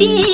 dir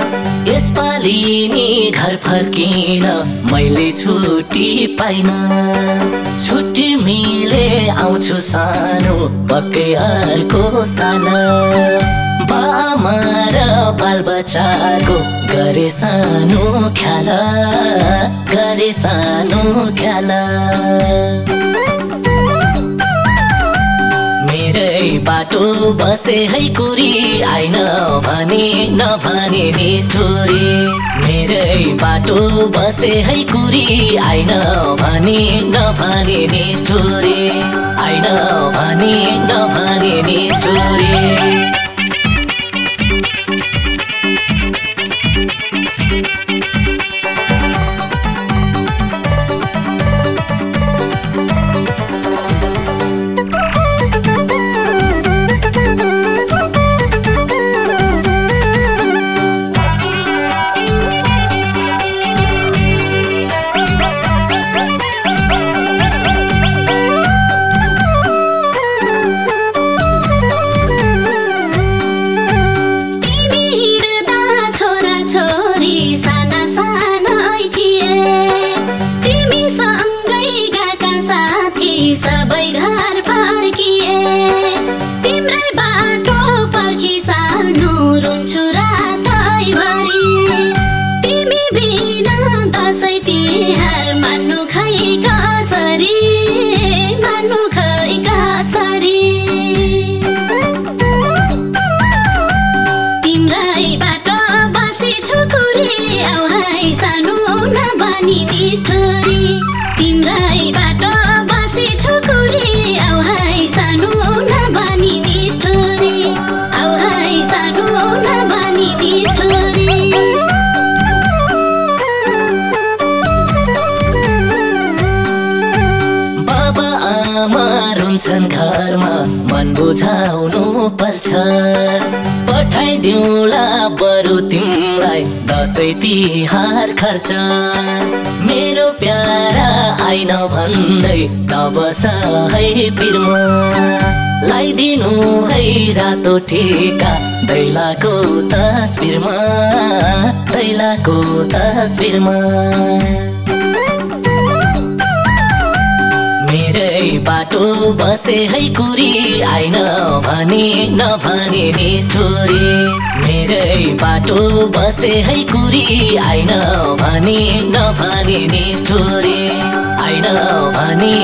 यसपालि नि घर फर्किन मैले छुट्टी पाइन। छुट्टी मिले आउँछु सानो पक्कै अर्को साल बामा र बालबच्चाको गरे सानो ख्याल गरे सानो ख्याल। बसे है कुरी आइन भने नभने नि छोरी मेरै बाटो बसे है कुरी आइन भने नभने नि छोरी आइन भने सबै घर फर्किए तिम्रै बाटो फर्किसाल्नु रुन्छु रातैभरि तिमी बिना दसैँ तिहार मान्नु खै कसरी? मान्नु खै कसरी? तिम्रै बाटो बसी छुकुरी आउ है सानो नबानी निष्ठुरी। तिम्रै आमा रुन्छन् घरमा मन बुझाउनु पर्छ पठाइदिउँला बरु तिमीलाई दसैँ तिहार खर्च। मेरो प्यारा आइन भन्दै नबस है पिरमा। लगाइदिनु है रातो टिका दैलाको तस्बिरमा दैलाको तस्बिरमा। मेरै बाटो बसे है कुरी। आइन भने नभने नि छोरी। मेरै बाटो बसे है कुरी। आइन भने नभने नि छोरी। आइन भने